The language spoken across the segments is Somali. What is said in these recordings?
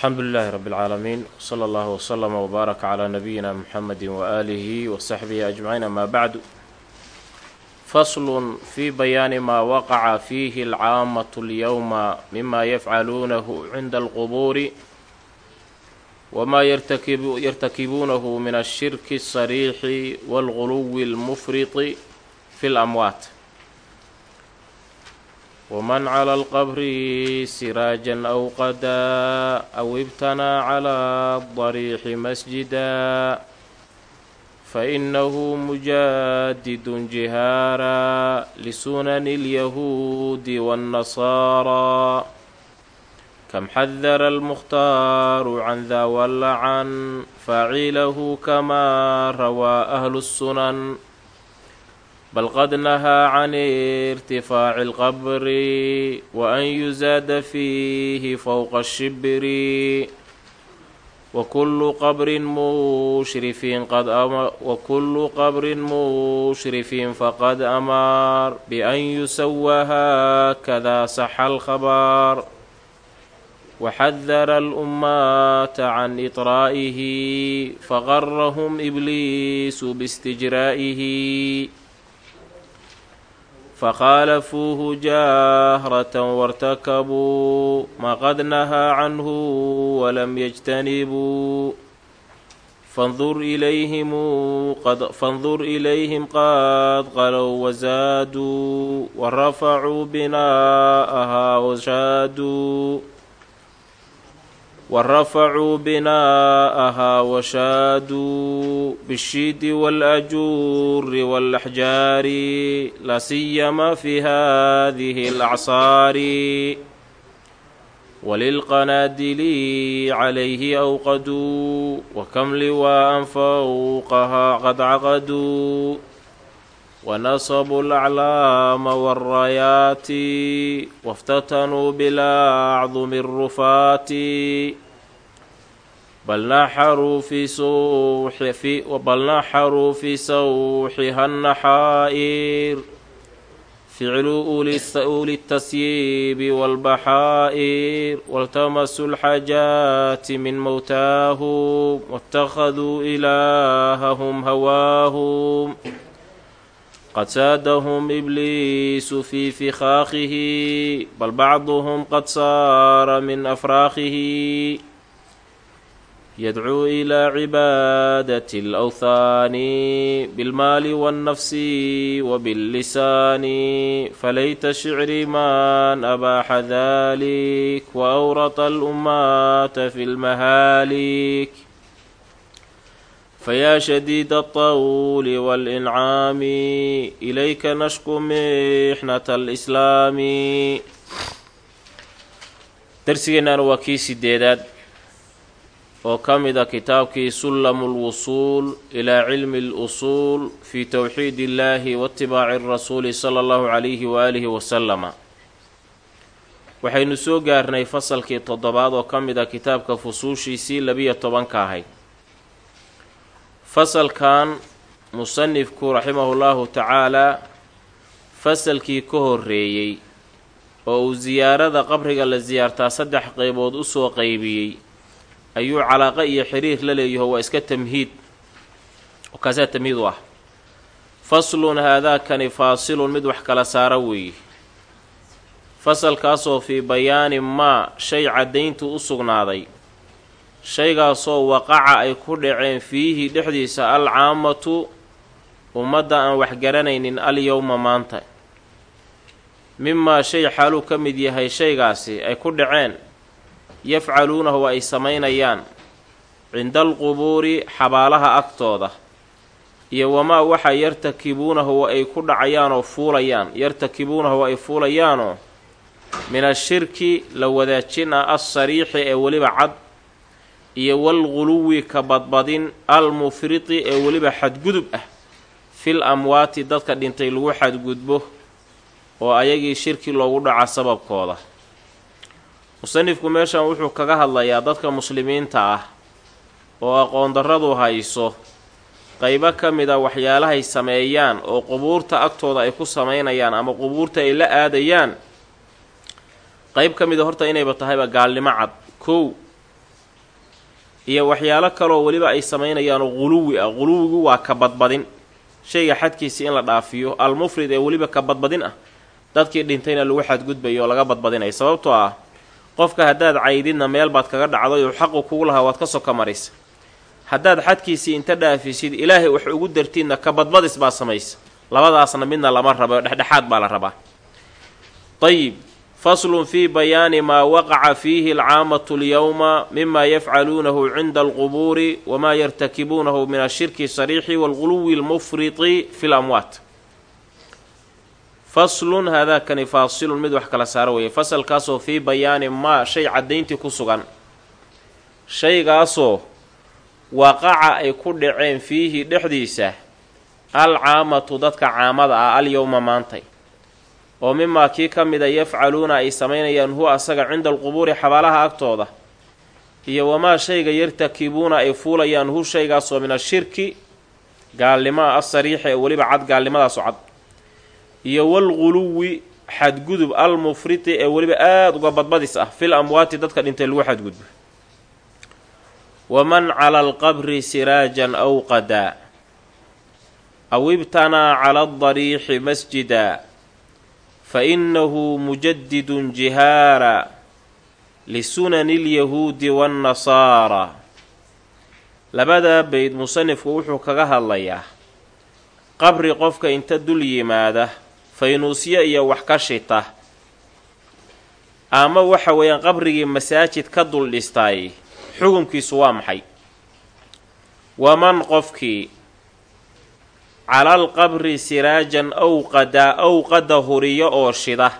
alxamdu lilaahi rabbi اlcaalamiin wsala allahu wslama wbaaraka calaa nabiyina muxamedi waaalihi wasaxbihi ajmaciin amaa bacdu faslun fii bayaani maa waqaca fiihi alcaamatu اlyowma mima yafcaluunahu cinda alqubuuri wamaa yartakibuunahu min ashirki الsariixi wاlguluwi اlmufriti fi اlamwaat waman cala alqabri siraajan aw qadaa aw ibtanaa calaa dariixi masjida fainahu mujaadidun jihaara lisunani alyahuudi waannasaaraa kam xadara almukhtaaru can daa walacan facilahu kamaa rawaa ahlu الsunan bal qad nahaa can irtifaaci اlqabri wa an yusaada fiihi fowqa shibri wakulu qabrin mushrifiin qad wakulu qabrin mushrifiin faqad amaar bian yusawa haakada saxa alkhabaar waxadara alummata can iطraa'ihi faqarahum ibliisu biistijraa'ihi bistijraa'ihi fakhaalafuuhu jahratan wartakabuu ma qad nahaa canhu walam yajtanibuu fandur ilayhim fandur ilayhim qad qalow wazaaduu warafacuu binaa'ahaa washaaduu warafacuu binaa'ahaa washaaduu bishiidi waalajuuri waalaxjaari la siyama fi hadihi alacsaari walilqanaadili calayhi awqaduu wakam liwaa'an fowqahaa qad caqaduu wanasabuu alaclaama waalraayaati waftatanuu bilacdumi alrufaati bal naxaruu fi suuxi bal naxaruu fi sawxiha annaxaa'ir ficlu uli tasyiibi waalbaxaa'ir waltamasuu alxajaati min mowtaahum waاtakhaduu ilaahahum hawaahum qad saadahum ibliisu fi fikaakihi bal bacduhum qad saara min afraakhihi yadcuu ilaa cibaadati alawthaani bilmaali waاnnafsi wabillisaani falayta shicri man abaaxa dalik waawrata alummata fi lmahaalik fayaa shadiida altawli waalincaami ilayka nashku mixnata alislaami darsigeennaana waa kii sideedaad oo ka mid a kitaabkii sullamu lwusuul ilaa cilmi اlusuul fi towxiid illahi waatibaaci rasuuli sala allahu calayhi waaalihi wasalama waxaynu soo gaarnay fasalkii toddobaad oo ka mid a kitaabka fusuushiisii labiyo tobanka ahayd fasalkan musanifku raximahullaahu tacaalaa fasalkii ka horreeyey oo uu siyaarada qabriga la siyaartaa saddex qeybood u soo qeybiyey ayuu calaaqo iyo xiriir la leeyaho waa iska tamhiid. Oo kaasaa tamhiid u ah. Faslun haadaakani faasilun mid wax kala saara weeye fasalkaasoo fii bayaani maa shay caddayntu u sugnaaday shaygaasoo waqaca ay ku dhaceen fiihi dhexdiisa al caamatu ummadda aan waxgaranaynin alyowma maanta. Mimaa shay xaaluu ka mid yahay shaygaasi ay ku dhaceen yafcaluunahu ay samaynayaan cinda alqubuuri xabaalaha agtooda iyo wamaa waxa yartakibuunahu ay ku dhacayaanoo fuulayaan yartakibuunahu ay fuulayaanoo min ashirki la wadaajin ah assariixi ee weliba cad iyo walguluwi ka badbadin almufriti ee weliba xadgudub ah fil amwaati dadka dhintay lagu xadgudbo oo ayagii shirki loogu dhaca sababkooda. Musanifku meeshan wuxuu kaga hadlayaa dadka muslimiinta ah oo aqoon darradu hayso qaybo ka mid a waxyaalahay sameeyaan oo qubuurta agtooda ay ku samaynayaan ama qubuurta ay la aadayaan. Qayb ka mida horta inayba tahayba gaalnimo cad. Kow iyo waxyaalo kaloo weliba ay samaynayaanoo quluwi ah. Quluwigu waa ka badbadin. Shayga xadkiisii in la dhaafiyo almufrid ee weliba ka badbadin ah dadkii dhintayna lagu xadgudbayo oo laga badbadinaya sababtoo ah qofka haddaad caydidna meel baad kaga dhacday oo xaqu kugu lahaa waad ka soka marisa haddaad xadkiisii inta dhaafisid ilaahay wax ugu dartiidna ka badbadis baa samaysa. Labadaasna midna lama rabo dhexdhexaad baa la rabaa. Ayib faslun fii bayaani maa waqaca fiihi alcaamatu lyowma mima yafcaluunahu cinda alqubuuri wamaa yartakibuunahu min ashirki sariixi waalguluwi almufriti fi lamwaat faslun haadaakani faasilun mid wax kala saaro weeye fasalkaasoo fii bayaani maa shay caddayntii ku sugan shaygaasoo waqaca ay ku dhaceen fiihi dhexdiisa alcaamatu dadka caamada ah alyowma maantay oo mimaa kii ka mida yafcaluuna ay samaynayaan huwa asaga cinda alqubuuri xabaalaha agtooda. Iyo wamaa shayga yartakibuuna ay fuulayaan hu shaygaasoo min ashirki gaalnimoa asariixa ee weliba cad gaalnimadaasu cad. Iyo walguluwi xadgudub almufriti ee weliba aada uga badbadis ah fil amwaati dadka dhintay lagu xadgudbo. Waman cala alqabri siraajan awqada aw ibtanaa cala aldariixi masjida fa innahu mujadidun jihaara lisunani lyahuudi waannasaara labadaa bayd musanifku wuxuu kaga hadlayaa qabri qofka inta dul yimaada faynuusyo iyo wax ka shita ama waxa weeyaan qabrigii masaajid ka dul dhistaay xukunkiisu waa maxay waman qofkii calal qabri siraajan awqada awqada huriyo oo shida.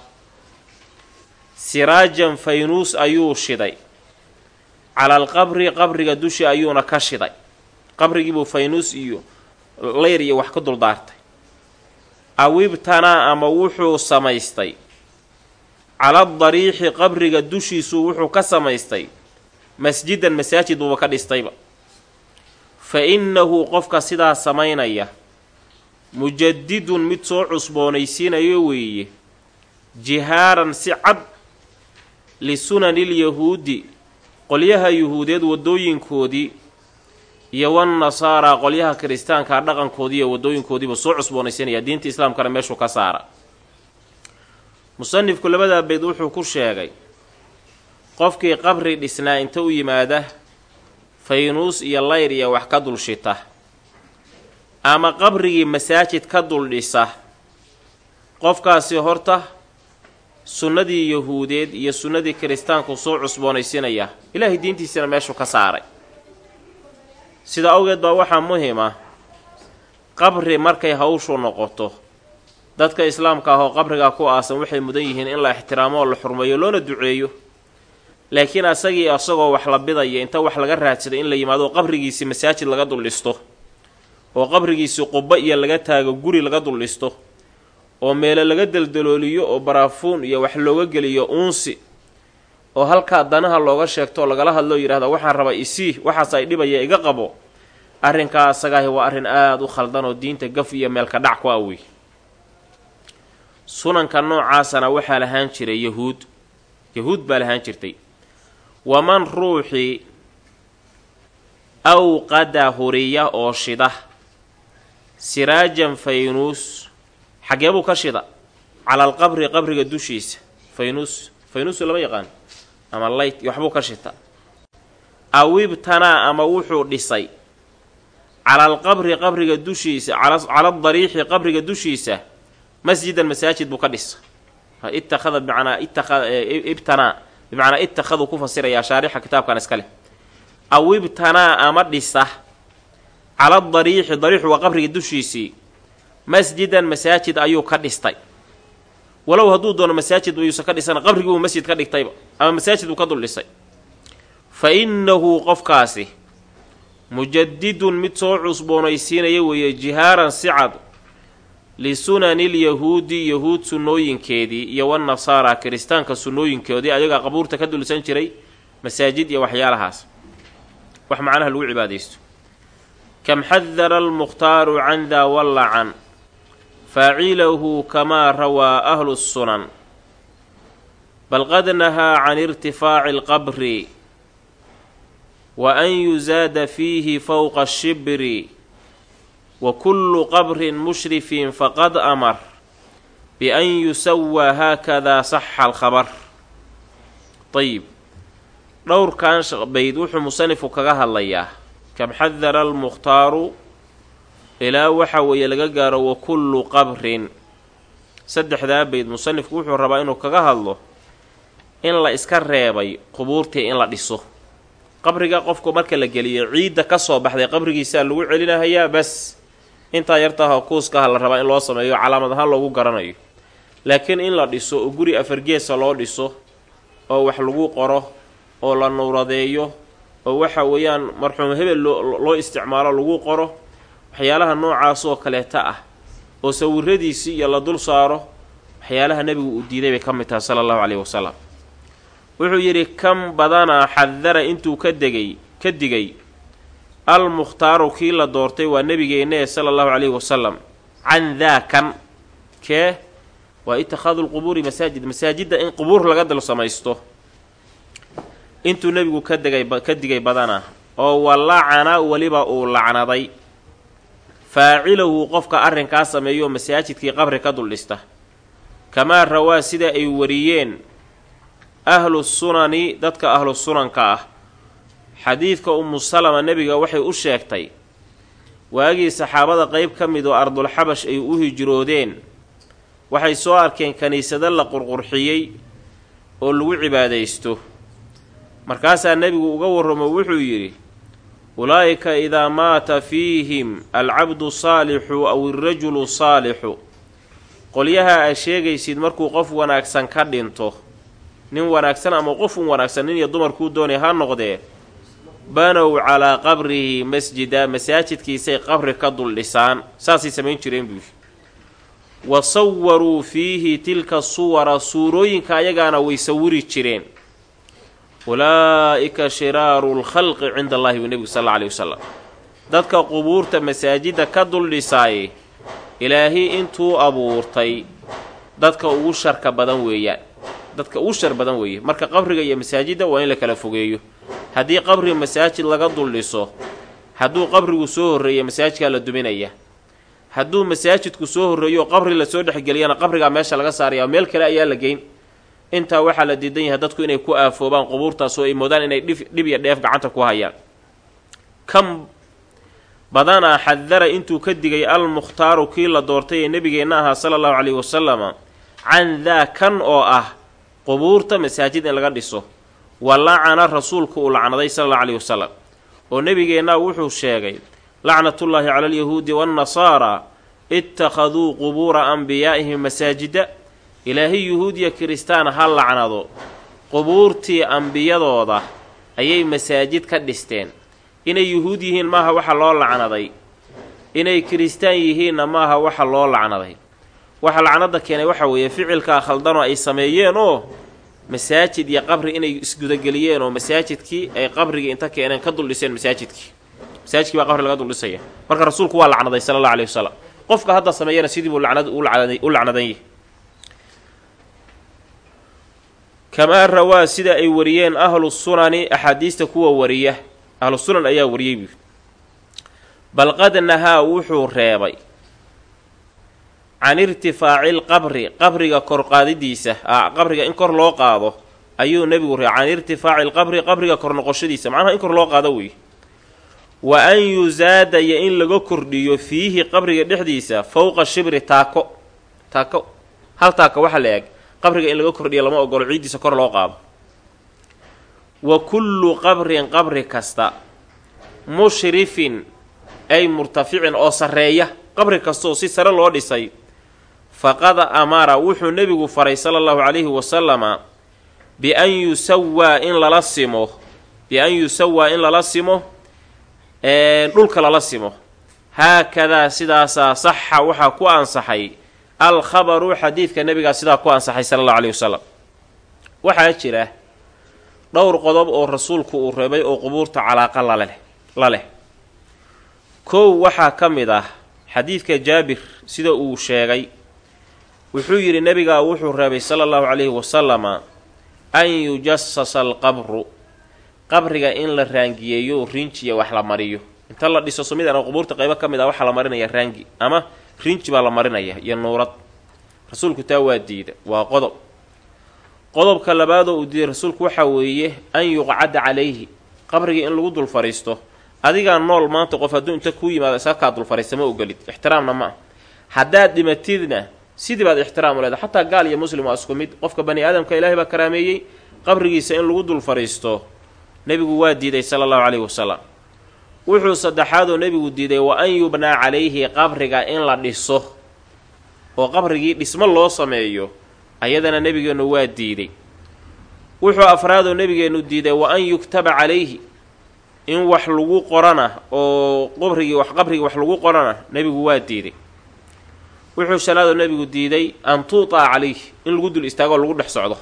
Siraajan faynuus ayuu shiday. Calal qabri qabriga dushi ayuuna ka shiday. Qabrigiibuu faynuus iyo leyr iyo wax ka duldaartay awibtanaa ama wuxuu samaystay. Cala dariixi qabriga dushiisuu wuxuu ka samaystay. Masjidan masaajid buuba ka dhistayba. Fa innahu qofka sidaa samaynaya mujadidun mid soo cusboonaysiinayo weeye jihaaran si cad lisunanilyahuudi qolyaha yuhuudeed waddooyinkoodii iyo wannasaaraa qolyaha kiristaankaa dhaqankoodii iyo waddooyinkoodiiba soo cusboonaysiinaya. Diinta islaamkana meeshuu ka saara. Musanifku labadaa bayd wuxuu ku sheegay qofkii qabri dhisnaa inta u yimaada faynuus iyo layr iyo wax ka dul shita ama qabrigii masaajid ka dul dhisa. Qofkaasi horta sunnadii yahuudeed iyo sunnadii kiristaanku soo cusboonaysinaya ilaahay diintiisana meeshuu ka saaray. Sida awgeed baa waxaa muhima qabri markay hawshu noqoto dadka islaamka ah oo qabrigaa ku aasan waxay mudan yihiin in la ixtiraamo oo la xurmeeyo loona duceeyo. Laakiin asagii asagoo wax la bidaya inta wax laga raadsada in la yimaado qabrigiisii masaajid laga dul dhisto oo qabrigiisii qubbo iyo laga taago guri laga dul oo meelo laga deldalooliyo oo baraafuun iyo wax looga geliyo uunsi oo halkaa danaha looga sheegto oo lagala hadloo yidhahda waxaan rabaa isii waxaas ay dhibaya iga qabo. Arrinkaa asagaahi waa arrin aada u khaldan oo diinta gaf iyo meelka dhac ku awey sunanka noocaasana waxaa lahaan jiray yahuud. Yahuud baa lahaan jirtay. Waman ruuxii awqada huriya oo shida siraajan faynuus xagee buu ka shida. Cala alqabri qabriga dushiisa. Faynuus faynuusu lama yaqaan. Ama layt waxbuu ka shita. Awibtanaa ama wuxuu dhisay. Cala alqabri qabriga dushiisa. Cala dariixi qabriga dushiisa. Masjidan masaajid buu ka dhisa. Ittakhada bimacnaa ittakhada ibtanaa bimacnaa ittakhaduu ku fasirayaa shaarixa kitaabkan iska leh. Aw ibtanaa ama dhisa cala dariixi dariixu waa qabriga dushiisii. Masjidan masaajid ayuu ka dhistay. Walow hadduu doono masaajid ayuusan ka dhisana qabrigii uu masjid ka dhigtayba ama masaajid buu ka dul dhisay fa innahu qofkaasi mujadidun mid soo cusboonaysiinaya weeye jihaaran si cad lisunani lyahuudi yahuud sunnooyinkeedii iyo wanasaara kiristaanka sunnooyinkoodii ayagaa qabuurta ka dulsan jiray masaajid iyo waxyaalahaas. Wax macnaha lagu cibaadaysto kam xadara almukhtaaru can daa wallacan faacilahu kamaa rawaa ahlu sunan bal qad nahaa can irtifaaci alqabri wa an yusaada fiihi fowqa shibri wa kullu qabrin mushrifin faqad amar bian yusawaa haakadaa saxa alkhabar ayib dhowrkan bayd wuxuu musanifku kaga hadlayaa kam xadara almukhtaaru ilaa waxa weeye laga gaaro wa kullu qabrin saddexdaa bayd musanifku wuxuu rabaa inuu kaga hadlo in la iska reebay qubuurtii in la dhiso qabriga qofku marka la geliyo ciidda ka soo baxday qabrigiisaa lagu celinahayaa bas intaa yartaha kuuskaha la rabaa in loo sameeyo calaamad ahaan loogu garanayo laakiin in la dhiso oo guri afargeesa loo dhiso oo wax lagu qoro oo la nuuradeeyo oo waxa weeyaan marxuum hebel loo isticmaalo lagu qoro waxyaalaha noocaas oo kaleeta ah oo sawiradiisii iyo la dul saaro waxyaalaha nebigu uu diiday bay ka mid tahay sala allahu caleyhi wasalam wuxuu yidhi kam badanaa xadara intuu ka degay ka digay almukhtaaru kii la doortay waa nebigeennae sala allahu caleyhi wasalam can daakan kee? Waa itikhaadu lqubuuri masaajid masaajidda in qubuur laga dal samaysto intuu nebigu ka degay ka digay badana oo walacana weliba uu lacnaday. Faacilahu qofka arrinkaa sameeyo masaajidkii qabri ka dul dhista kamaa rawaa sida ay wariyeen ahlu sunani dadka ahlu sunanka ah. Xadiidka umu salama nebiga waxay u sheegtay waagii saxaabada qeyb ka mid oo ardulxabash ay u hijroodeen waxay soo arkeen kiniisado la qurqurxiyey oo lagu cibaadaysto markaasaa nebigu uga warramo wuxuu yidhi ulaa'ika idaa maata fiihim alcabdu saalixu aw irajulu saalixu. Qolyaha aad sheegaysid markuu qof wanaagsan ka dhinto nin wanaagsan ama qofun wanaagsan nin iyo dumarkuu doonay ha noqdee banow calaa qabrihi masjida masaajidkiisay qabri ka dul dhisaan. Saasay samayn jireen buu wa sawaruu fiihi tilka suwara suurooyinka ayagaana way sawiri jireen ulaa'ika shiraaru lkhalqi cinda allahi buu nebigu sal alla aleyhi wasalam dadka qubuurta masaajidda ka dul dhisaaye ilaahi intuu abuurtay dadka ugu sharka badan weeyaan dadka ugu shar badan weeye marka qabriga iyo masaajidda waa in la kala fogeeyo. Haddii qabri masaajid laga dul dhiso hadduu qabrigu soo horreeya masaajidkaa la duminaya. Hadduu masaajidku soo horreeyo qabri la soo dhexgeliyana qabrigaa meesha laga saaraya meel kale ayaa la geyn intaa waxaa la diidan yahay dadku inay ku aafoobaan qubuurtaas oo ay moodaan inay dhib iyo dheef gacanta ku hayaan. Kam badanaa xadara intuu ka digay almukhtaaru kii la doortay ee nebigeenna ahaa sala allahu caleyhi wasalama can daa kan oo ah qubuurta masaajid in laga dhiso wa lacana rasuulku uu lacnaday sala allahu caleyhi wasalam oo nebigeennaa wuxuu sheegay lacnatullaahi cala alyahuudi waannasaara ittakhaduu qubuura anbiyaa'ihim masaajida ilaahay yuhuudiya kiristaan ha lacnado. Qubuurtii ambiyadooda ayay masaajid ka dhisteen. Inay yuhuud yihiin maaha waxa loo lacnaday. Inay kiristaan yihiinna maaha waxa loo lacnaday. Waxa lacnada keenay waxa weeye ficilkaa khaldanoo ay sameeyeen oo masaajid iyo qabri inay isgudageliyeen oo masaajidkii ay qabrigii inta keeneen ka dul dhiseen masaajidkii. Masaajidkii baa qabri laga dul dhisaya marka rasuulku waa lacnaday sala allahu aleyhi wasalam qofka hadda sameeyana sidii buu lacnad u lacnadan yahay kamaa rawaa sida ay wariyeen ahlu sunani axaadiista kuwa wariya ahlu sunan ayaa wariyey buu bal qad nahaa wuxuu reebay. Can irtifaaci lqabri qabriga korqaadidiisa qabriga in kor loo qaado ayuu nebigu reebay. Can irtifaaci lqabri qabriga kor noqoshadiisa macnaha in kor loo qaado wey. Wa an yusaada iyo in laga kordhiyo fiihi qabriga dhexdiisa fowqa shibri taako taako hal taako waxaa la eg qabriga in laga kordhiyo lama ogolo ciiddiisa kor loo qaado. Wa kullu qabrin qabri kasta mushrifin ay murtaficin oo sarreeya qabri kastaoo si sare loo dhisay faqad amara wuxuu nebigu faray sala allahu calayhi wasalama bian yusawaa in lala simo bi-an yusawaa in lala simo dhulka lala simo. Haakadaa sidaasaa saxa waxaa ku ansaxay alkhabaru xadiidka nebigaa sidaa ku ansaxay sala allahu calayhi wasalam waxaa jira dhowr qodob oo rasuulku uu reebay oo qubuurta calaaqa laleh la leh. Kow waxaa ka mid ah xadiidka jaabir sida uu sheegay. Wuxuu yidhi nebigaa wuxuu reebay sala allahu calayhi wasalama an yujasasa alqabru qabriga in la raangiyeeyo rinjiya wax la mariyo. Inta la dhiso sumidana qubuurta qaybo ka mid ah waxaa la marinaya raangi ama rinji baa la marinaya iyo nuurad. Rasuulku taa waa diida waa qodob. Qodobka labaadoo uu diiday rasuulku waxaa weeye an yuqcada calayhi. Qabrigii in lagu dul fariisto adigaa nool maanta qof hadduu inta kuu yimaado isakaa dul fariista ma ogolid. Ixtiraamna ma ah haddaad dhimatidna sidii baad ixtiraam u leedahay. Xataa gaal iyo muslim waa isku mid. Qofka bani aadamka ilaahay baa karaameeyey. Qabrigiisa in lagu dul fariisto nebigu waa diiday sala allahu caleyhi wasalam wuxuu saddexaadoo nebigu diiday wa an yubnaa calayhi qabriga in la dhiso. oo qabrigii dhismo loo sameeyo ayadana nebigeennu waa diiday. wuxuu afraadoo nebigeennu diiday wa an yuktaba calayhi in wax lagu qorana oo qabrigii wax qabrigii wax lagu qorana nebigu waa diiday. wuxuu shanaadoo nebigu diiday an tuutaa calayhi in lagu dul istaagoo lagu dhex socdo.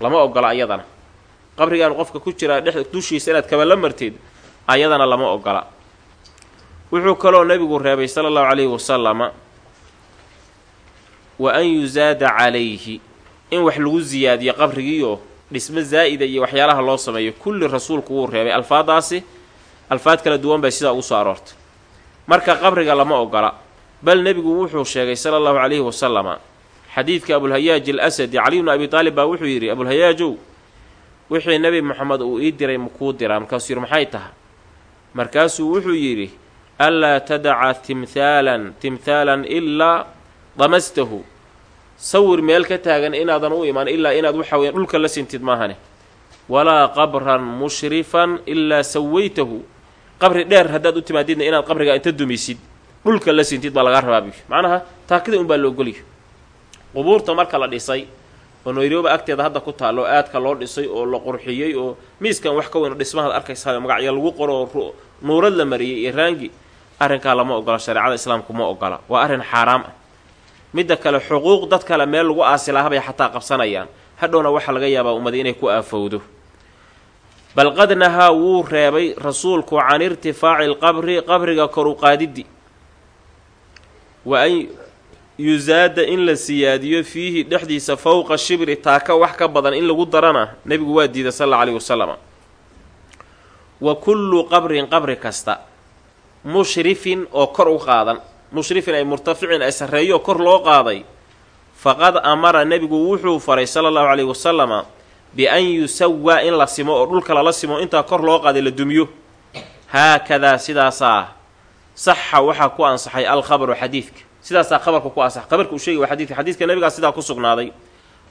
lama ogola ayadana. qabrigaan qofka ku jiraa dhex dushiisa inaad kaba la marteed ayadana lama ogola. Wuxuu kaloo nebigu reebay sala allahu calayhi wasalama wa an yusaada calayhi in wax lagu siyaadiyo qabrigiioo dhismo zaa'ida iyo waxyaalaha loo sameeyo kulli rasuulku wuu reebay. Alfaadaasi alfaad kala duwan bay sidaa ugu soo aroortay. Marka qabriga lama ogola bal nebigu wuxuu sheegay sala allahu calayhi wasalama xadiidka abulhayaaj al asadi caliy bnu abi taalib baa wuxuu yidhi abulhayaajow wixii nebi moxamed uu ii diray makuu diraa markaasuu yidhi maxay taha markaasuu wuxuu yidhi anlaa tadaca timhaalan timhaalan ilaa damastahu. Sawir meel ka taagan inaadan u imaan ilaa inaad waxa weya dhulka la sintid maahane. Walaa qabran mushrifan ilaa sawaytahu. Qabri dheer haddaad u timaadidna inaad qabrigaa inta dumisid dhulka la sintid baa lagaa rabaa biyo macnaha taakida unbaa la ogolya qubuurta marka la dhisay oo nairobi agteeda hadda ku taalo oo aadka loo dhisay oo la qurxiyey oo miiskan wax ka weyn dhismahaad arkaysaa magacyo lagu qoro oo nuurad la mariyey iyo raangi arrinkaa lama ogola shareecada islaamku ma ogola. Waa arrin xaaraam ah. Midda kale xuquuq dad kale meel lagu aasilahabay xataa qabsanayaan. Hadhowna waxaa laga yaabaa ummadi inay ku aafowdo. Bal qad nahaa wuu reebay rasuulku can irtifaaci lqabri qabriga kor yusaada in la siyaadiyo fiihi dhexdiisa fowqa shibri taaka wax ka badan in lagu darana nebigu waa diiday sal alla alayhi wasalam wa kullu qabrin qabri kasta mushrifin oo kor u qaadan mushrifin ay murtaficin ay sarreeyo kor loo qaaday faqad amara nebigu wuxuu faray sala allahu calayhi wasalama bi-an yusawaa in la simo oo dhulka lala simo intaa kor loo qaaday la dumiyo. Haakadaa sidaasaa saxa waxaa ku ansaxay alkhabaru xadiidka sidaasaa khabarka ku ansaxay khabarka uu sheegay waa xadidka xadiidka nebigaa sidaa ku sugnaaday.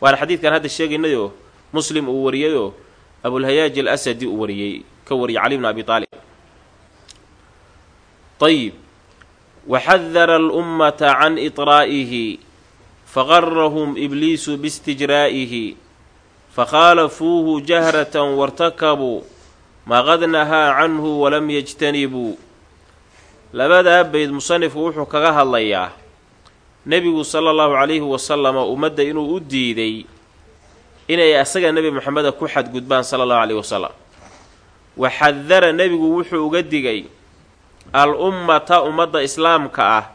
Waana xadiidkan hadda sheegaynayoo muslim uu wariyayoo abulhayaaj al asadi uu wariyey ka wariyay cali bn abi aalib ayib waxadara alummata can iطraa'ihi faqarahum ibliisu biistijraa'ihi fakhaalafuuhu jahratan wartakabuu maqad nahaa canhu walam yajtanibuu. Labadaa bayd musanifku wuxuu kaga hadlayaa nebigu sala allahu calayhi wasalama ummadda inuu u diiday inay asaga nebi moxameda ku xadgudbaan sala allahu calayhi wasalam waxadara nebigu wuxuu uga digay al ummata ummadda islaamka ah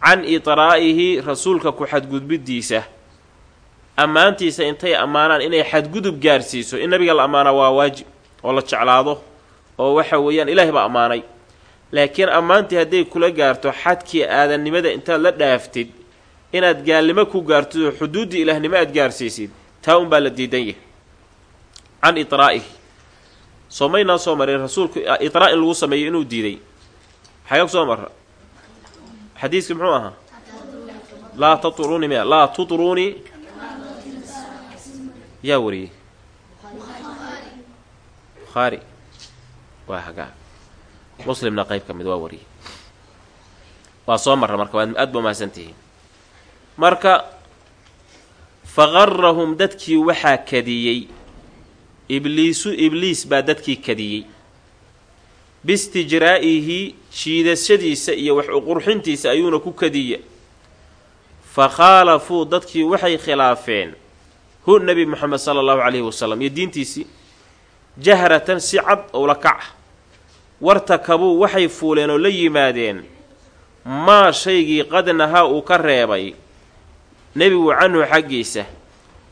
can itraa'ihi rasuulka ku xadgudbidiisa. Ammaantiisa intay ammaanaan inay xadgudub gaarsiiso. In nabiga la ammaanaa waa waajib oo la jeclaado oo waxa weeyaan ilaahay baa ammaanay laakiin ammaantii hadday kula gaarto xadkii aadannimada intaad la dhaaftid inaad gaalnimo ku gaartid oo xuduuddii ilaahnimo aad gaarsiisid taa unbaa la diidan yahay. Can itraa'ihi soo maynaa soo marin rasuulku itraa' in lagu sameeyo inuu diiday. Xaga ku soo marra. Xadiiskii muxuu ahaa? Laa taruuni miya laa tutruunii yaa wariyey. Bukhaari. Waa hagaa muslimna qayb ka mid waa wariyey waa soo marra marka waad aad ba umahadsantihiin marka faqarahum dadkii waxaa kadiyey. Ibliisu ibliis baa dadkii kadiyey. Biistijraa'ihi shiidashadiisa iyo wax uqurxintiisa ayuuna ku kadiya fa khaalafuu dadkii waxay khilaafeen. Hu nebi moxamed sala allahu calayhi wasalam iyo diintiisii jahratan si cad owla kac wartakabuu waxay fuuleen oo la yimaadeen maa shaygii qad nahaa uu ka reebay nebigu canhu xaggiisa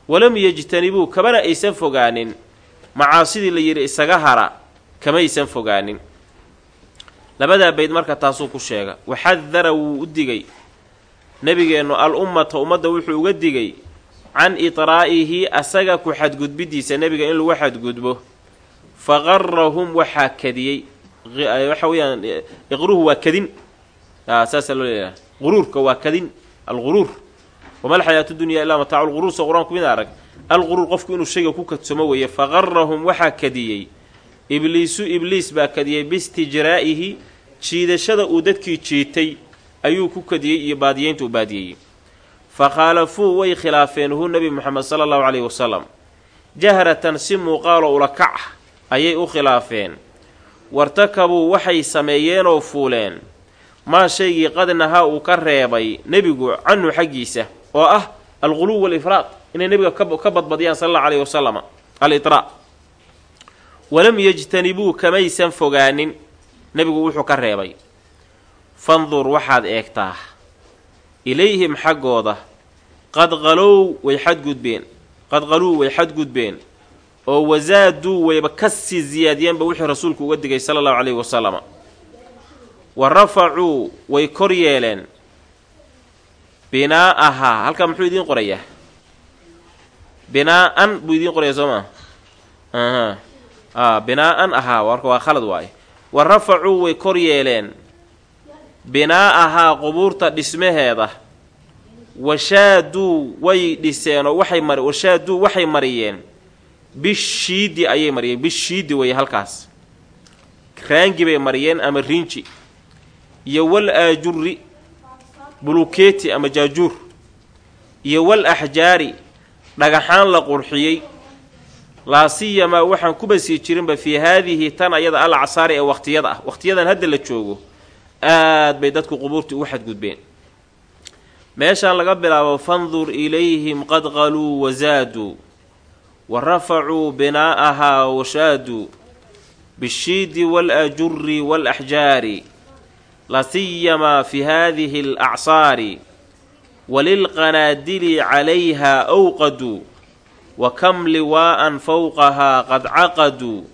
walam yejtanibuu kabana aysan fogaanin macaasidii la yidhi isaga hara kamaysan fogaanin. Labadaa bayd marka taasuu ku sheega waxadara wuu u digay nebigeennu al ummata ummadda wuxuu uga digay can itraa'ihi asaga ku xadgudbidiisa nebiga in lagu xadgudbo fa qarahum waxaa kadiyey waxa weeyaan iqruhu waa kadin. saasaa loo leeyahay quruurka waa kadin. alguruur wama lxayaatu dunya ilaa mataacu lquruur soo qur'aanku mid arag alquruur qofku inuu shayga ku kadsamo weeye fa qarahum waxaa kadiyey ibliisu ibliis baa kadiyey biistijraa'ihi jiidashada uu dadkii jiitay ayuu ku kadiyey iyo baadiyeynta uu baadiyeyey fa way khilaafeen hu nebi moxamed sala allahu caleyhi wasalam jahratan si muuqaaloo ula kac ah ayay u khilaafeen wartakabuu waxay sameeyeenoo fuuleen. Maa shaygii qad nahaa uu ka reebay nebigu canhu xaggiisa oo ah alquluw walifraad inay nebiga ka badbadiyaan sala allahu caleyhi wasalama al-itraa walam yejtanibuu kamaysan fogaanin nebigu wuxuu ka reebay. Fandur waxaad eegtaa ilayhim xaggooda qad qalow way xadgudbeen qad qaluu way xadgudbeen oo wasaaduu wayba ka sii ziyaadiyeenba wixii rasuulku uga digay sala allahu caleyhi wasalama wa rafacuu way kor yeeleen. Binaa-ahaa halkaa muxuu idiin qorayaa binaa-an buu idiin qorayaa soo maa aha. A binaa-an ahaa warka waa khalad waaye. Wa rafacuu way kor yeeleen. Binaa-ahaa qubuurta dhismaheeda. Washaaduu way dhiseenoo waxay mar washaaduu waxay mariyeen bishiidi ayay mariyeen. Bishiidi weeye halkaas. Raangi bay mariyeen ama rinji. Iyo wal aajuri bulukeeti ama jaajuur. Iyo wal axjaari dhagaxaan la qurxiyey. Laa siyamaa waxaan kuba sii jirinba fii haadihi tan ayada al ee waqtiyada ah. Waqtiyadan hadda la joogo aad bay dadku qubuurtii ugu xadgudbeen. Meeshaan laga bilaabo fandur ilayhim qad qaluu wazaaduu wa rafacuu binaa'ahaa washaaduu bishiidi waalaajuri waalaxjaari lasiyamaa fi haadihi alacsaari walilqanaadili calayha awqaduu wa kam liwaa'an fowqahaa qad caqaduu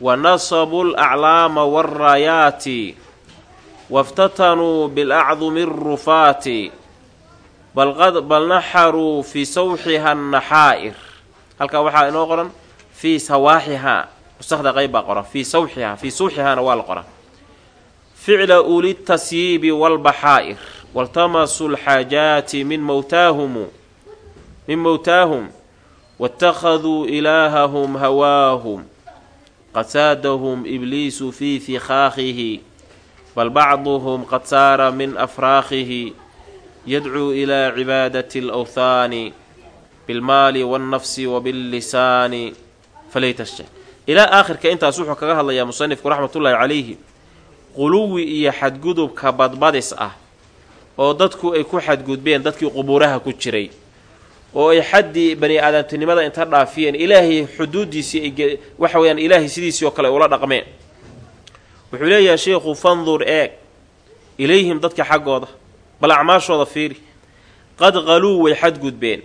wa nasabuu alaclaama waalraayaati waftatanuu bilacdumi alrufaati bal naxaruu fii sawxiha annaxaa'ir halkaa waxaa inoo qoran fii sawaaxihaa nusakda qayb baa qoran. Fii sawxihaa fii sawxihaana waa la qoran. Ficla uli tasyiibi walbaxaa'ir waltamasuu lxaajaati min mowtaahumu min mowtaahum waittakhaduu ilaahahum hawaahum qad saadahum ibliisu fii fikaakihi bal bacduhum qad saara min afraakhihi yadcuu ilaa cibaadati alawthaani bilmaali wاlnafsi wabillisaani falaytasha ilaa aakhirka intaas wuxuu kaga hadlayaa musanifku raxmatullaahi calayhi quluwi iyo xadgudubka badbadis ah oo dadku ay ku xadgudbeen dadkii qubuuraha ku jiray oo ay xaddii bani aadamtinimada inta dhaafiyeen ilaahay xuduuddiisii ay waxa weyaan ilaahay sidiisii oo kale ula dhaqmeen wuxuu leeyahay sheikhu fandur eeg ilayhim dadka xaggooda bal acmaashooda fiiri qad qaluu way xadgudbeen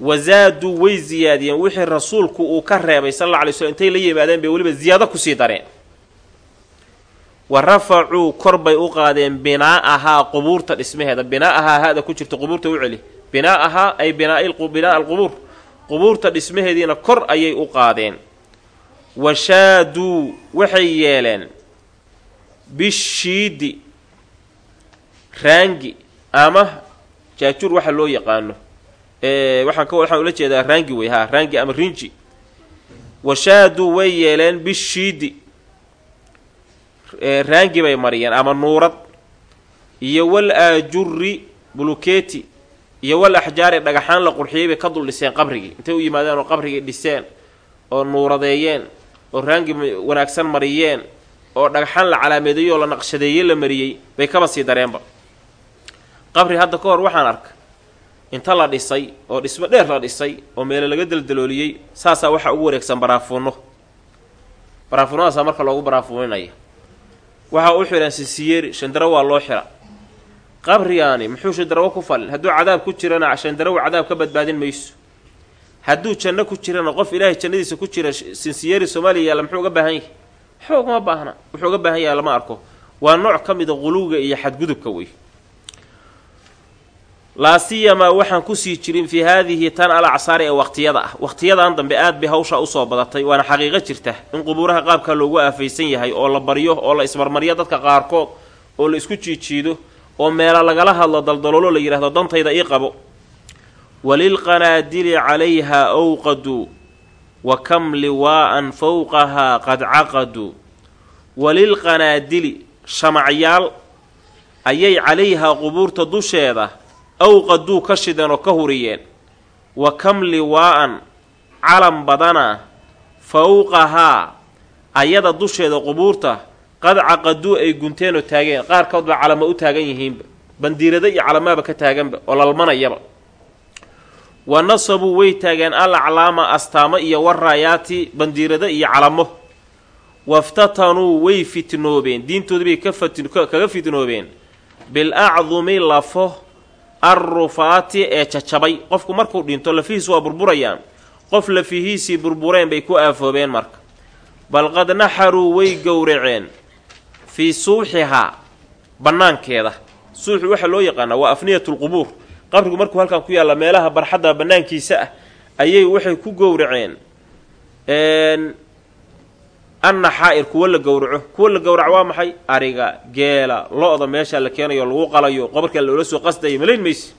wazaaduu way ziyaadiyeen. Wixii rasuulku uu ka reebay sal alla alay slm intay la yimaadeen bay weliba ziyaado ku sii dareen. Wa rafacuu kor bay u qaadeen binaa-ahaa qubuurta dhismaheeda. Binaa-ahaa hada ku jirta qubuurta u celi. Binaa-ahaa ay binaa alqubuur qubuurta dhismaheediina kor ayay u qaadeen. Washaaduu waxay yeeleen bishiidi raangi ama jaajuur waxa loo yaqaano waxaan ka waxaan ula jeedaa raangi wey haa raangi ama rinji. Washaaduu way yeeleen bishiidi. Raangi bay mariyeen ama nuurad. Iyo wal aajuri buluketi iyo wal axjaari dhagaxaan la qurxiyey bay ka dul dhiseen qabrigii. Intay u yimaadeen oo qabrigii dhiseen oo nuuradeeyeen oo raangi wanaagsan mariyeen oo dhagaxaan la calaameedeeyey oo la naqshadeeye la mariyey bay kaba sii dareenba. Qabri hadda ka hor waxaan arka inta la dhisay oo dhismo dheer la dhisay oo meelo laga daldalooliyey saasaa waxaa ugu wareegsan baraafuuno baraafuunadaasaa marka loogu baraafuuninaya waxaa u xidhan sisiyeeri shandaro waa loo xira. Qabrigaani muxuu shandarawo ku falin hadduu cadaab ku jirana shandarawo cadaab ka badbaadin mayso. Hadduu janno ku jirana qof ilaahay jannadiisa ku jira sinsiyeeri soomaaliya yaalla muxuu uga baahan yahay? Waxba ugama baahna. Wuxuu uga baahan yahay lama arko. Waa nooc ka mida quluwiga iyo xadgudubka wey laa siyamaa waxaan ku sii jirin fii haadihi tan al acsaari ee waqtiyada ah. Waqtiyadan dambe aad bay hawshaa u soo badatay waana xaqiiqo jirta in qubuuraha qaabkaa loogu aafaysan yahay oo la baryo oo la ismarmaryo dadka qaarkood oo la isku jiijiido oo meela lagala hadlo daldaloolo la yidhahdo dantayda ii qabo. Walilqanaadili calayha awqaduu wa kam liwaa'an fowqahaa qad caqaduu walilqanaadili shamacyaal ayay calayhaa qubuurta dusheeda awqaduu ka shideen oo ka huriyeen wa kam liwaa'an calan badana fowqahaa ayada dusheeda qubuurta qad caqaduu ay gunteen oo taageen. Qaarkood baa calamo u taagan yihiinba bandiirada iyo calamaaba ka taaganba oo lalmanayaba. Wa nasabuu way taageen al aclaama astaamo iyo waraayaati bandiirada iyo calamo. Waftatanuu way fitnoobeen. Diintoodii bay kaga fitnoobeen. Bil acdumi lafo arrufaati ee jajabay qofku markuu dhinto lafihiis waa burburayaan. Qof lafihiisii burbureen bay ku aafoobeen marka. Bal qad naxaruu way gowraceen fii suuxihaa bannaankeeda. Suuxi waxaa loo yaqaanaa waa afniyatulqubuur qabrigu markuu halkan ku yaalla meelaha barxadda bannaankiisa ah ayay waxay ku gowraceen annaxaa'ir kuwa la gowraco. Kuwa la gowraco waa maxay? Ariga geela lo-da meesha la keenayo lagu qalayo qobarkaa loola soo qasdayo. Malayn mayse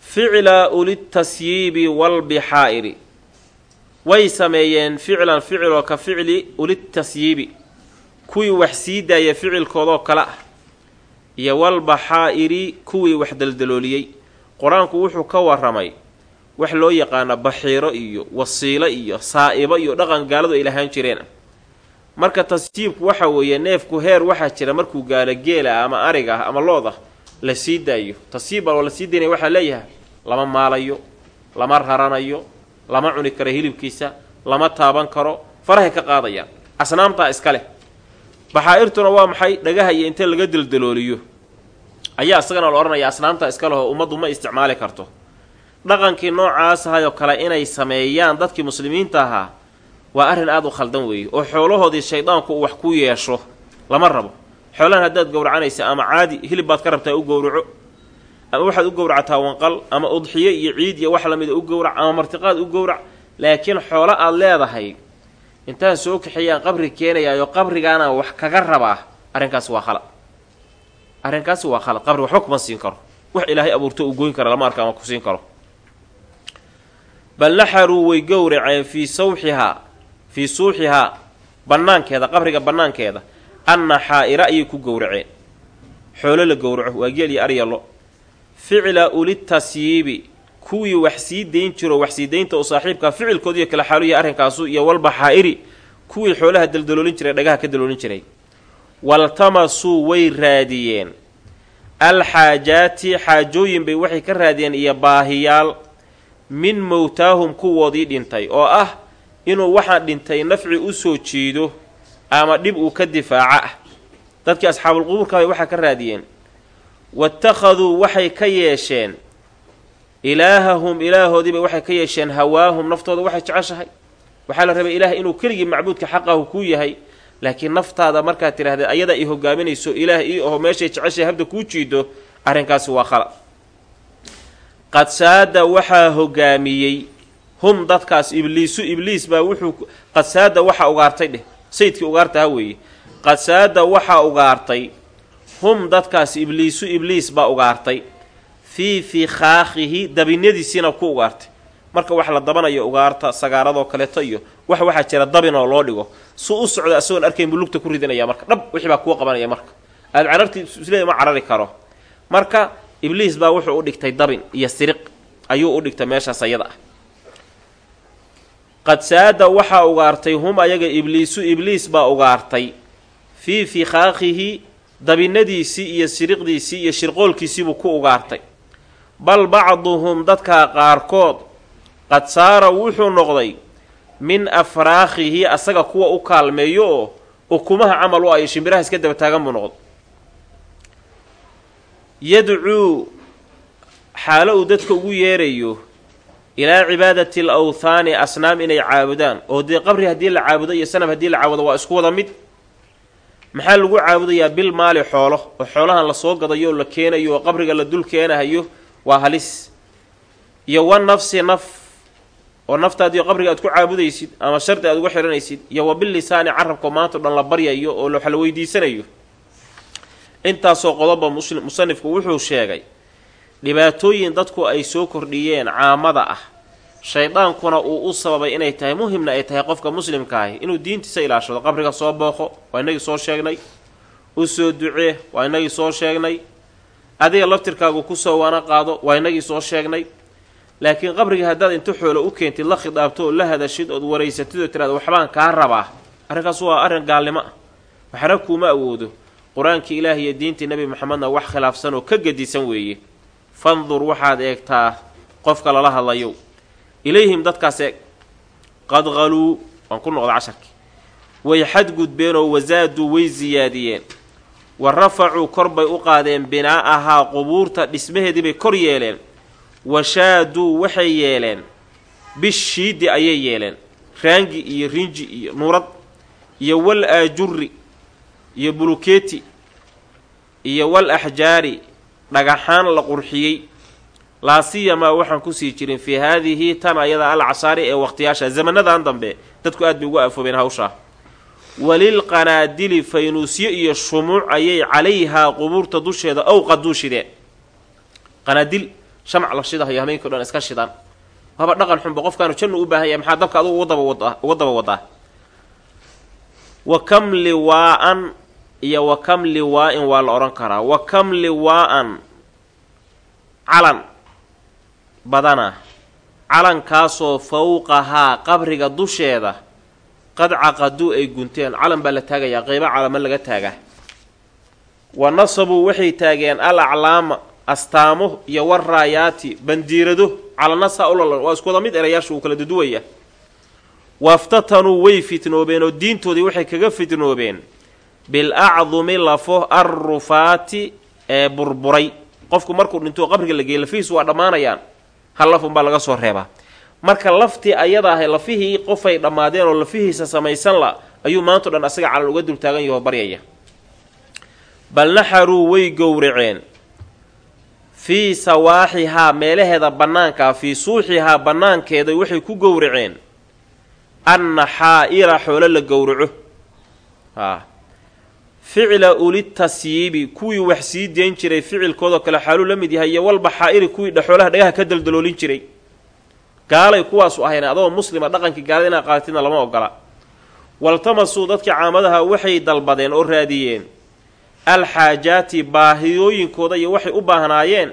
ficla ulitasyiibi walbixaa'iri way sameeyeen ficlan ficiloo ka ficli ulitasyiibi kuwii wax sii daaya ficilkoodoo kale ah. Iyo walbaxaa'iri kuwii wax daldalooliyey. Qur'aanku wuxuu ka warramay wax loo yaqaano baxiiro iyo wasiilo iyo saa'ibo iyo dhaqan gaaladu ay lahaan jireen. Marka tasyiibku waxa weeye neefku heer waxaa jira markuu gaalo geela ama ariga ah ama looda la sii daayo. Tasyiib aloo la sii daynaya waxaa leeyahay lama maalayo lama raranayo lama cuni karo hilibkiisa lama taaban karo farahay ka qaadayaan asnaamtaa iska leh. Baxaa'irtuna waa maxay? Dhagaha iyo inta laga daldalooliyo. Ayaa isagana la odhanaya asnaamta iska lehoo ummaddu ma isticmaali karto dhaqankii noocaas ahayoo kale inay sameeyaan dadkii muslimiinta ahaa waa arrin aada u khaldan weeye. Oo xoolahoodii shaydaanku uu wax ku yeesho lama rabo. Xoolahan haddaad gowracanaysa ama caadi hilib baad ka rabtaa u gowraco. Ama waxaad u gowracataa wanqal ama udxiye iyo ciid iyo wax lamida u gowrac ama martiqaad u gowrac. Laakiin xoolo aad leedahay intaan soo kaxeeyaan qabri keenayaayo qabrigaana wax kaga rabaa arrinkaasi waa khalad. Arrinkaasi waa khalad. Qabri waxba kuma siin karo. Wax ilaahay abuurto uu goyn kara lama arka ama ku siin karo bal naxaruu way gowraceen fii sawxihaa fii suuxihaa bannaankeeda qabriga bannaankeeda anna xaa'ira ayay ku gowraceen. Xoolo la gowraco waa geel iyo aryalo ficla ulitasyiibi kuwii wax sii dayn jiro wax sii daynta oo saaxiibkaa ficilkoodiiyo kala xaaluya arrinkaasu iyo walbaxaa'iri kuwii xoolaha daldaloolin jiray dhagaha ka daloolin jiray. Waltamasuu way raadiyeen. Alxaajaati xaajooyin bay waxay ka raadiyeen iyo baahiyaal min mowtaahum kuwoodii dhintay oo ah inuu waxaan dhintay nafci u soo jiido ama dhib uu ka difaaco ah. Dadkii asxaabulqubuurkaabay waxaa ka raadiyeen. Waittakhaduu waxay ka yeesheen. Ilaahahum ilaahoodiibay waxay ka yeesheen. Hawaahum naftooda waxay jeceshahay. Waxaa la rabay ilaah inuu keligii macbuudka xaqahu kuu yahay. Laakiin naftaada markaad tidhahdee ayadaa i hogaaminayso ilaah ii aho meeshay jeceshahay habda kuu jiido arrinkaasi waa khalad qad saada waxaa hogaamiyey hum dadkaas ibliisu ibliis baa wuxuu qad saada waxaa ugaartay dheh sayidkii ugaarta ha weeye. Qad saada waxaa ugaartay hum dadkaas ibliisu ibliis baa ugaartay. Fii fikhaakhihi dabinyadiisiina ku ugaartay. Marka wax la dabanayo ugaarta sagaaradoo kaleeto iyo wax waxaa jira dabinoo loo dhigo. Su u socda asagoon arkayn buu lugta ku ridinaya marka. Dhab wixii baa kuu qabanaya marka. Aada carartii isleeda ma carari karo. Marka ibliis baa wuxuu u dhigtay dabin iyo siriq. Ayuu u dhigtay meeshaas ayada ah. Qad saada waxaa ugaartay hum ayaga ibliisu ibliis baa ugaartay fii fikhaakhihi dabinadiisii iyo siriqdiisii iyo shirqoolkiisiibuu ku ugaartay. Bal bacduhum dadkaa qaarkood qad saara wuxuu noqday min afraakhihi asaga kuwa u kaalmeeyo oo ukumaha camal u ayo shimbiraha iska daba taagan buu noqday yadcuu xaalo uu dadka ugu yeerayo ilaa cibaadati al awthaani asnaam inay caabudaan. Oo dee qabri haddii la caabudo iyo sanab haddii la caabudo waa isku wada mid. Maxaa lagu caabudayaa bil maali xoolo oo xoolahan la soo gadayo oo la keenayo oo qabriga la dul keenahayo waa halis. Iyo wa nafsi naf oo naftaadiio qabriga aad ku caabudaysid ama shardi aad uga xihanaysid iyo wa bil lisaani carabka maanta o dhan la baryayo oo wax la weydiisanayo intaasoo qodoba musanifku wuxuu sheegay dhibaatooyin dadku ay soo kordhiyeen caamada ah. Shaydaankuna uu u sababay inay tahay muhimna ay tahay qofka muslimka ahi. Inuu diintiisa ilaashado qabriga soo booqo waa inagii soo sheegnay. U soo ducee waa inagii soo sheegnay. Adiga laftirkaagu ku soo wana qaado waa inagii soo sheegnay. Laakiin qabriga haddaad inta xoolo u keentid la khidaabto oo la hadashid ood waraysatid oo tiraada waxbaan kaa rabaa. Arrinkaas waa arrin gaalnimo. Ah waxna kuuma awoodo qur'aankii ilaah iyo diintii nebi maxamedna wax khilaafsan oo ka gedisan weeye. Fandur waxaad eegtaa qofka lala hadlayo. Ilayhim dadkaas eeg. Qad qaluu waan ku noqda casharkii. Way xadgudbeen oo wasaaduu way siyaadiyeen wa rafacuu kor bay u qaadeen. Binaa-ahaa qubuurta dhismaheedii bay kor yeeleen. Wa shaaduu waxay yeeleen. Bishiidi ayay yeeleen. Raangi iyo rinji iyo nuurad iyo wal aajuri iyo bulukeeti iyo wal axjaari dhagaxaan la qurxiyey. Laa siyamaa waxaan ku sii jirin fii haadihi tan ayada al casaari ee waqtiyaasha. Zamanadan dambe dadku aad bay ugu afoobeen hawshaa walilqanaadili faynuusyo iyo shumuuc ayay calayhaa qubuurta dusheeda awqaduu shideen. Qanaadil shamac la shidahayo hameenkii dhan iska shidaan. Waaba dhaqan xunba qofkaanu jannu u baahan yahay maxaa dabka adugu uga daba wadaa wa kam liwaa-an iyo wa kam liwaa-in waa la odhan karaa. Wa kam liwaa-an calan badana calankaasoo fawqahaa qabriga dusheeda qad caqaduu ay gunteen. Calan baa la taagayaa qeybo calama laga taagaa. Wa nasabuu waxay taageen al aclaama astaamo iyo waraayaati bandiirado calana saa ulalan waa isku wada mid erayaasha uu kala duduwaya. Waftatanuu way fitnoobeen oo diintoodii waxay kaga fitnoobeen bil acdumi lafo arrufaati ee burburay. qofku markuu dhinto qabriga la geeyey lafihiisu waa dhammaanayaan hal laf unbaa laga soo reebaa marka laftii ayada ahay lafihii qofay dhammaadeen oo lafihiisa samaysan la ayuu maantao dhan asaga calan uga dultaagan yahoo baryaya bal naxaruu way gowraceen fii sawaaxihaa meelaheeda bannaankaa fii suuxihaa bannaankeeda waxay ku gowraceen annaxaa'ira xoolo la gowraco haa ficla ulitasyiibi kuwii wax sii deen jiray ficilkoodoo kale xaaluu la mid yahay iyo walbaxaa'iri kuwii dhaxoolaha dhagaha ka daldaloolin jiray. Gaalay kuwaasu ahayn adoo muslima dhaqankii gaalada inaad qaadatidna lama ogola. Waltamasuu dadkii caamadaha waxay dalbadeen oo raadiyeen. Alxaajaati baahiyooyinkooda iyo waxay u baahnaayeen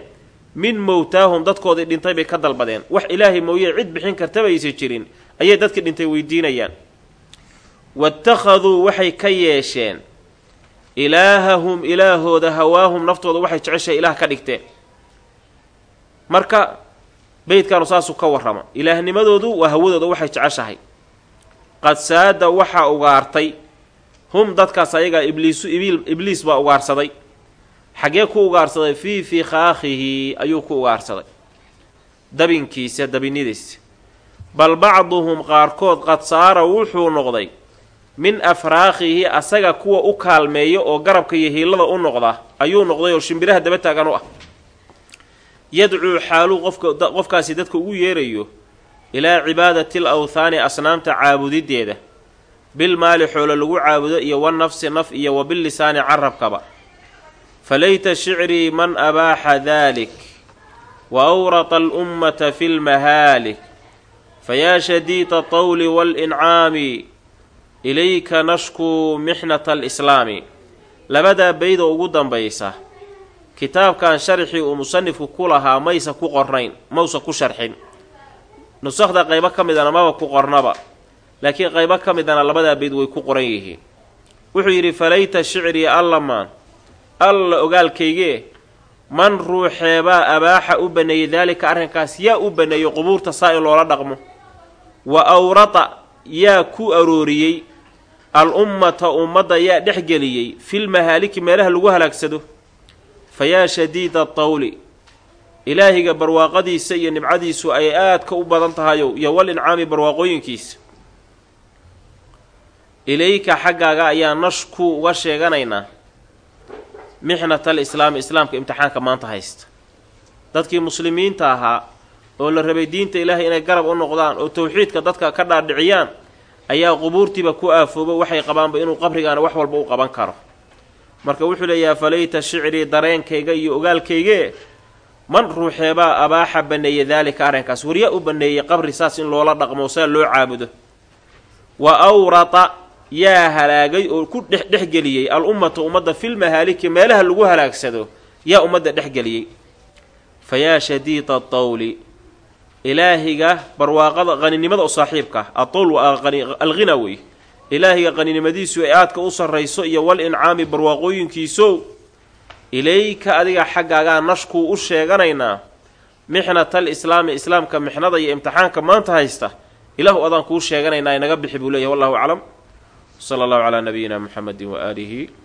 min mowtaahum dadkoodii dhintay bay ka dalbadeen. Wax ilaahay mooye cid bixin kartaba aysa jirin. Ayay dadkii dhintay weydiinayaan. Waittakhaduu waxay ka yeesheen ilaahahum ilaahooda hawaahum naftooda waxay jeceshahay ilaah ka dhigteen marka beydkaanu saasuu ka warrama. Ilaahnimadoodu waa hawadooda waxay jeceshahay. Qad saada waxaa ugaartay. Hum dadkaas ayagaa ibliisu ibliis baa ugaarsaday. Xaggee ku ugaarsaday? Fii fikhaakhihi ayuu ku ugaarsaday. Dabinkiisa dabinidiisa bal bacduhum qaarkood qad saara wuxuu noqday min afraakhihi asaga kuwa u kaalmeeya oo garabka iyo hiilada u noqda ayuu noqday oo shimbiraha daba taagan u ah. Yadcuu xaaluu qofka qofkaasi dadka ugu yeerayo ilaa cibaadati l awthaani asnaamta caabudideeda bil maali xoolo lagu caabudo iyo wa nafsi naf iyo wa billisaani carabkaba falayta shicrii man abaaxa daalik wa awrata alummata fi lmahaalik fayaa shadiida tawli waalincaami ilayka nashkuu mixnata alislaami labadaa beyda ugu dambaysa kitaabkan sharxii uu musanifku ku lahaa maysa ku qornayn mausa ku sharxin. Nusakhda qaybo ka midana maba ku qornaba laakiin qaybo ka midana labadaa beyd way ku qoran yihiin. Wuxuu yidhi falayta shicrii allamaan alla ogaalkaygee man ruuxeebaa abaaxa u baneeyey daalika arrinkaas yaa u baneeyey qubuurta saa in loola dhaqmo. Wa awrata yaa ku arooriyey al ummata ummadda yaa dhexgeliyey fil mahaaliki meelaha lagu halaagsado. Fa yaa shadiida tawli ilaahiga barwaaqadiisa iyo nimcadiisu ay aadka u badan tahayow iyo wal incaami barwaaqooyinkiisa. Ilayka xaggaaga ayaa nashku uga sheeganaynaa mixnat al islaami islaamka imtixaanka maanta haysta. Dadkii muslimiinta ahaa oo la rabay diinta ilaahay inay garab u noqdaan oo towxiidka dadka ka dhaadhiciyaan ayaa qubuurtiiba ku aafoobo waxay qabaanba inuu qabrigaana wax walba u qaban karo. Marka wuxuu leeyaha falayta shicrii dareenkayga iyo ogaalkaygee? Man ruuxeebaa abaaxa baneeyey daalika arrinkaas waryaa u baneeyey qabri saas in loola dhaqmo saa loo caabudo. Wa awrata yaa halaagay oo ku dhex dhexgeliyey al ummata ummadda filmahaaliki meelaha lagu halaagsado yaa ummadda dhexgeliyey fa yaa shadiida atawli ilaahiga barwaaqada qaninimada u saaxiibka atawl waa alghina wey ilaahiga qaninimadiisu ay aadka u sarrayso iyo wal incaami barwaaqooyinkiisow ilayka adiga xaggaagaa nashkuu u sheeganaynaa mixnatal islaami islaamka mixnada iyo imtixaanka maanta haysta ilaahu adaan kuu sheeganaynaa inaga bixi buu leeyahy wallahu aclam. Sala allahu calaa nabiyina muxamedi wa aalihi